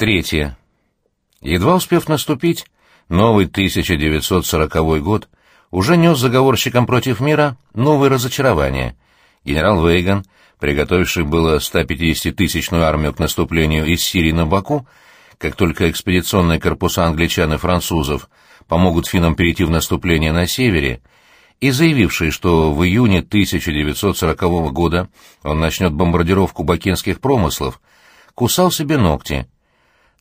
Третье. Едва успев наступить, новый 1940 год уже нес заговорщикам против мира новые разочарования. Генерал Вейган, приготовивший было 150-тысячную армию к наступлению из Сирии на Баку, как только экспедиционные корпуса англичан и французов помогут финнам перейти в наступление на севере, и заявивший, что в июне 1940 года он начнет бомбардировку бакинских промыслов, кусал себе ногти —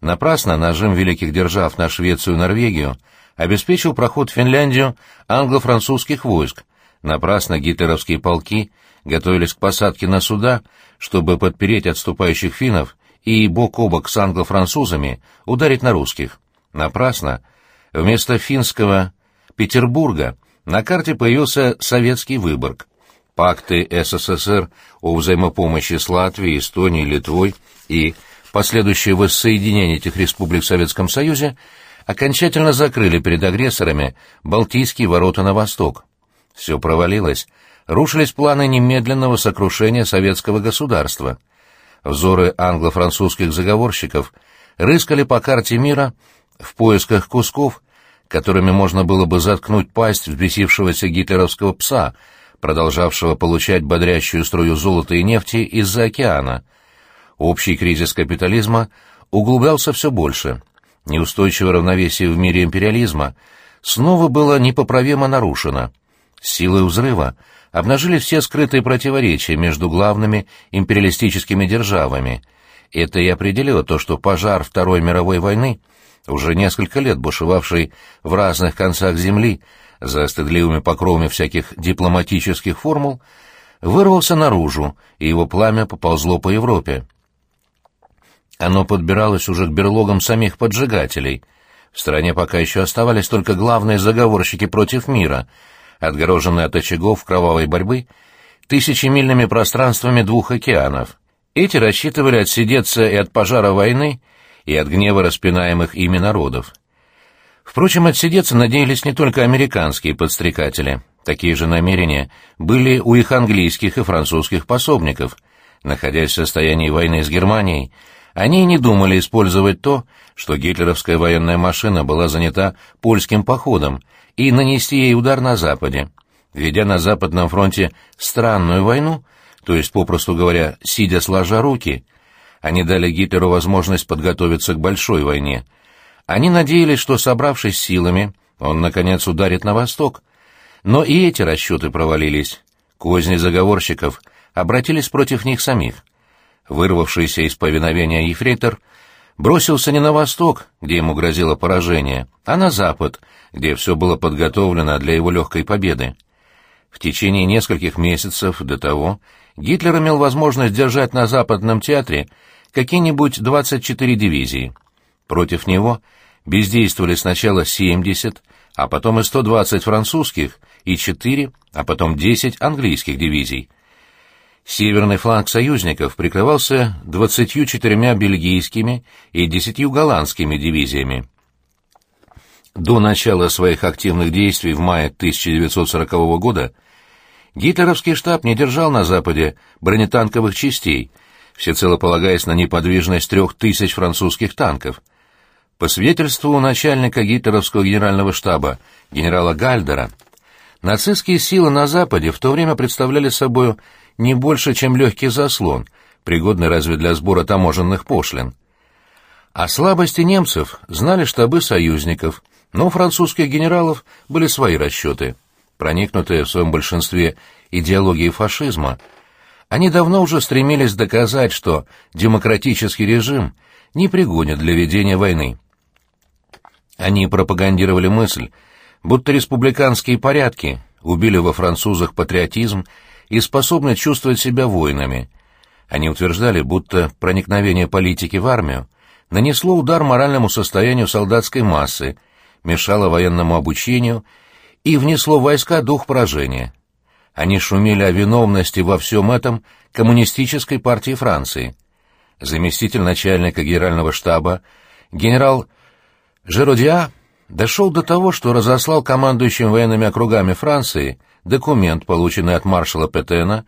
Напрасно нажим великих держав на Швецию и Норвегию обеспечил проход в Финляндию англо-французских войск. Напрасно гитлеровские полки готовились к посадке на суда, чтобы подпереть отступающих финнов и бок о бок с англо-французами ударить на русских. Напрасно. Вместо финского Петербурга на карте появился советский Выборг. Пакты СССР о взаимопомощи с Латвией, Эстонией, Литвой и Последующее воссоединение этих республик в Советском Союзе окончательно закрыли перед агрессорами Балтийские ворота на восток. Все провалилось, рушились планы немедленного сокрушения советского государства. Взоры англо-французских заговорщиков рыскали по карте мира в поисках кусков, которыми можно было бы заткнуть пасть взбесившегося гитлеровского пса, продолжавшего получать бодрящую струю золота и нефти из-за океана — Общий кризис капитализма углублялся все больше. Неустойчивое равновесие в мире империализма снова было непоправимо нарушено. Силы взрыва обнажили все скрытые противоречия между главными империалистическими державами. Это и определило то, что пожар Второй мировой войны, уже несколько лет бушевавший в разных концах Земли, за стыдливыми покровами всяких дипломатических формул, вырвался наружу, и его пламя поползло по Европе. Оно подбиралось уже к берлогам самих поджигателей. В стране пока еще оставались только главные заговорщики против мира, отгороженные от очагов кровавой борьбы тысячемильными пространствами двух океанов. Эти рассчитывали отсидеться и от пожара войны, и от гнева распинаемых ими народов. Впрочем, отсидеться надеялись не только американские подстрекатели. Такие же намерения были у их английских и французских пособников. Находясь в состоянии войны с Германией, они не думали использовать то, что гитлеровская военная машина была занята польским походом, и нанести ей удар на Западе. Ведя на Западном фронте странную войну, то есть, попросту говоря, сидя сложа руки, они дали Гитлеру возможность подготовиться к большой войне. Они надеялись, что, собравшись силами, он, наконец, ударит на восток. Но и эти расчеты провалились. Козни заговорщиков обратились против них самих вырвавшийся из повиновения ефрейтор, бросился не на восток, где ему грозило поражение, а на запад, где все было подготовлено для его легкой победы. В течение нескольких месяцев до того Гитлер имел возможность держать на Западном театре какие-нибудь 24 дивизии. Против него бездействовали сначала 70, а потом и 120 французских, и 4, а потом 10 английских дивизий. Северный фланг союзников прикрывался 24 бельгийскими и 10 голландскими дивизиями. До начала своих активных действий в мае 1940 года гитлеровский штаб не держал на Западе бронетанковых частей, всецело полагаясь на неподвижность трех тысяч французских танков. По свидетельству начальника гитлеровского генерального штаба генерала Гальдера, нацистские силы на Западе в то время представляли собой не больше, чем легкий заслон, пригодный разве для сбора таможенных пошлин. О слабости немцев знали штабы союзников, но у французских генералов были свои расчеты. Проникнутые в своем большинстве идеологией фашизма, они давно уже стремились доказать, что демократический режим не пригоден для ведения войны. Они пропагандировали мысль, будто республиканские порядки убили во французах патриотизм и способны чувствовать себя воинами. Они утверждали, будто проникновение политики в армию нанесло удар моральному состоянию солдатской массы, мешало военному обучению и внесло в войска дух поражения. Они шумели о виновности во всем этом коммунистической партии Франции. Заместитель начальника генерального штаба, генерал Жеродиа, дошел до того, что разослал командующим военными округами Франции документ, полученный от маршала Петена,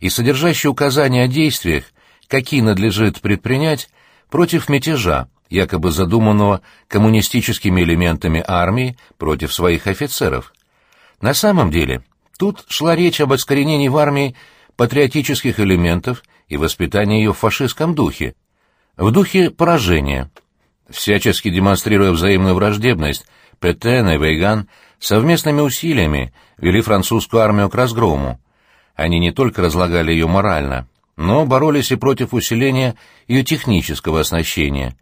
и содержащий указания о действиях, какие надлежит предпринять против мятежа, якобы задуманного коммунистическими элементами армии против своих офицеров. На самом деле, тут шла речь об искоренении в армии патриотических элементов и воспитании ее в фашистском духе, в духе поражения. Всячески демонстрируя взаимную враждебность, Петен и Вейган совместными усилиями вели французскую армию к разгрому. Они не только разлагали ее морально, но боролись и против усиления ее технического оснащения.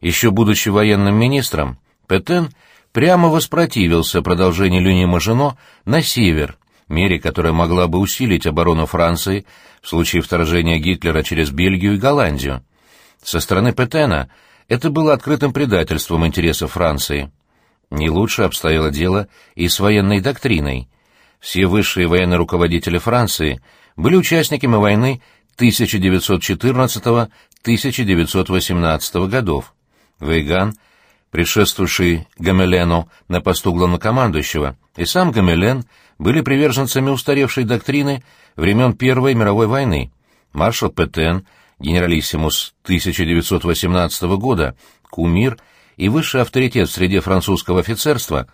Еще будучи военным министром, Петен прямо воспротивился продолжению линии Мажино на север, мере, которая могла бы усилить оборону Франции в случае вторжения Гитлера через Бельгию и Голландию. Со стороны Петена это было открытым предательством интересов Франции. Не лучше обстояло дело и с военной доктриной. Все высшие военные руководители Франции были участниками войны 1914-1918 годов. Вейган, предшествовавший Гамелену на посту главнокомандующего, и сам Гамелен были приверженцами устаревшей доктрины времен Первой мировой войны. Маршал Петен, генералиссимус 1918 года, кумир – и высший авторитет в среде французского офицерства,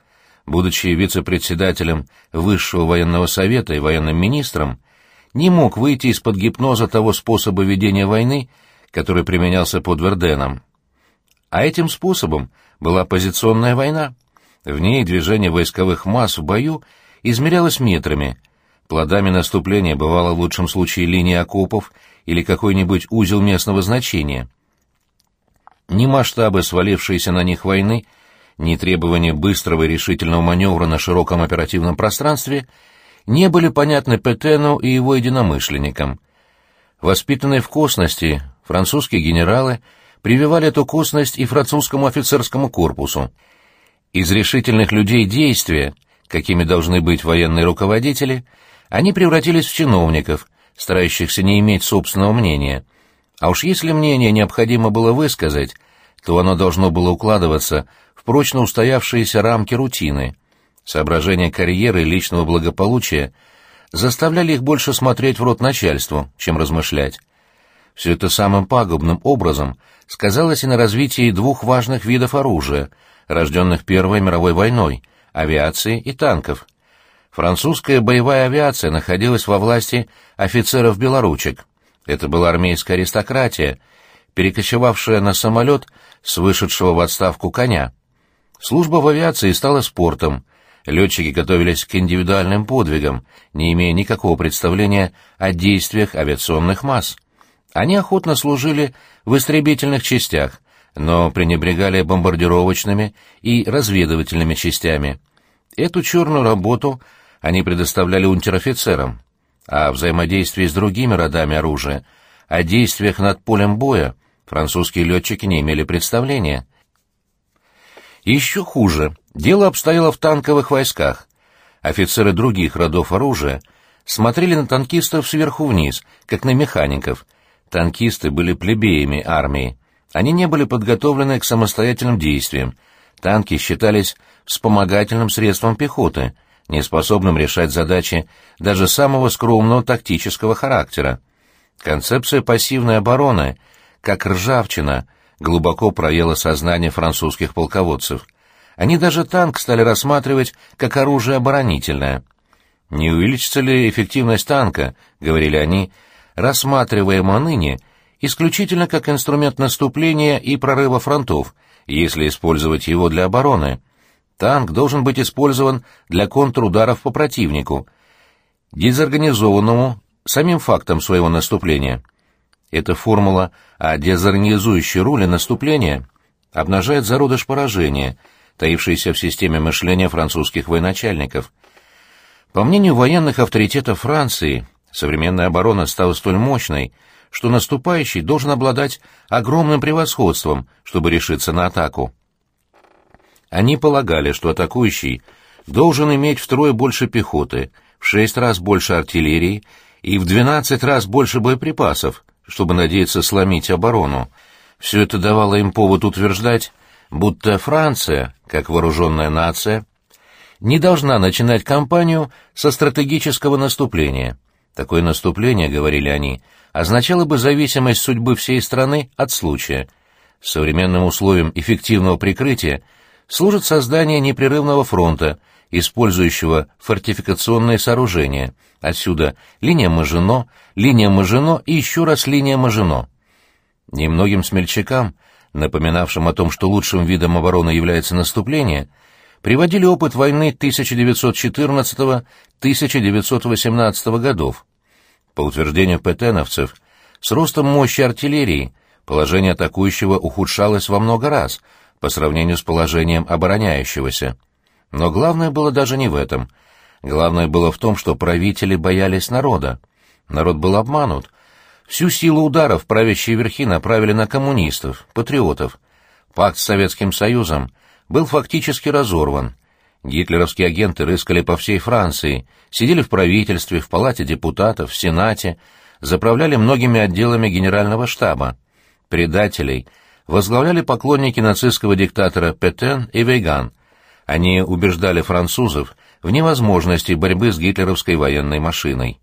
будучи вице-председателем Высшего военного совета и военным министром, не мог выйти из-под гипноза того способа ведения войны, который применялся под Верденом. А этим способом была позиционная война. В ней движение войсковых масс в бою измерялось метрами. Плодами наступления бывало в лучшем случае линия окопов или какой-нибудь узел местного значения — ни масштабы свалившиеся на них войны, ни требования быстрого и решительного маневра на широком оперативном пространстве не были понятны Петену и его единомышленникам. Воспитанные в косности, французские генералы прививали эту косность и французскому офицерскому корпусу. Из решительных людей действия, какими должны быть военные руководители, они превратились в чиновников, старающихся не иметь собственного мнения — а уж если мнение необходимо было высказать, то оно должно было укладываться в прочно устоявшиеся рамки рутины. Соображения карьеры и личного благополучия заставляли их больше смотреть в рот начальству, чем размышлять. Все это самым пагубным образом сказалось и на развитии двух важных видов оружия, рожденных Первой мировой войной — авиации и танков. Французская боевая авиация находилась во власти офицеров-белоручек — это была армейская аристократия, перекочевавшая на самолет с вышедшего в отставку коня. Служба в авиации стала спортом. Летчики готовились к индивидуальным подвигам, не имея никакого представления о действиях авиационных масс. Они охотно служили в истребительных частях, но пренебрегали бомбардировочными и разведывательными частями. Эту черную работу они предоставляли унтер-офицерам о взаимодействии с другими родами оружия, о действиях над полем боя французские летчики не имели представления. Еще хуже, дело обстояло в танковых войсках. Офицеры других родов оружия смотрели на танкистов сверху вниз, как на механиков. Танкисты были плебеями армии. Они не были подготовлены к самостоятельным действиям. Танки считались вспомогательным средством пехоты — неспособным решать задачи даже самого скромного тактического характера. Концепция пассивной обороны, как ржавчина, глубоко проела сознание французских полководцев. Они даже танк стали рассматривать как оружие оборонительное. «Не увеличится ли эффективность танка?» — говорили они, рассматриваемо ныне исключительно как инструмент наступления и прорыва фронтов, если использовать его для обороны. Танк должен быть использован для контрударов по противнику, дезорганизованному самим фактом своего наступления. Эта формула о дезорганизующей роли наступления обнажает зародыш поражения, таившийся в системе мышления французских военачальников. По мнению военных авторитетов Франции, современная оборона стала столь мощной, что наступающий должен обладать огромным превосходством, чтобы решиться на атаку. Они полагали, что атакующий должен иметь втрое больше пехоты, в шесть раз больше артиллерии и в двенадцать раз больше боеприпасов, чтобы надеяться сломить оборону. Все это давало им повод утверждать, будто Франция, как вооруженная нация, не должна начинать кампанию со стратегического наступления. Такое наступление, говорили они, означало бы зависимость судьбы всей страны от случая. Современным условием эффективного прикрытия служит создание непрерывного фронта, использующего фортификационные сооружения. Отсюда линия Мажино, линия Мажино и еще раз линия Мажино. Немногим смельчакам, напоминавшим о том, что лучшим видом обороны является наступление, приводили опыт войны 1914-1918 годов. По утверждению петеновцев, с ростом мощи артиллерии положение атакующего ухудшалось во много раз по сравнению с положением обороняющегося. Но главное было даже не в этом. Главное было в том, что правители боялись народа. Народ был обманут. Всю силу ударов правящие верхи направили на коммунистов, патриотов. Пакт с Советским Союзом был фактически разорван. Гитлеровские агенты рыскали по всей Франции, сидели в правительстве, в палате депутатов, в Сенате, заправляли многими отделами генерального штаба. Предателей возглавляли поклонники нацистского диктатора Петен и Вейган. Они убеждали французов в невозможности борьбы с гитлеровской военной машиной.